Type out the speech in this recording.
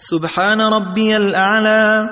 سبحان ربي الأعلى.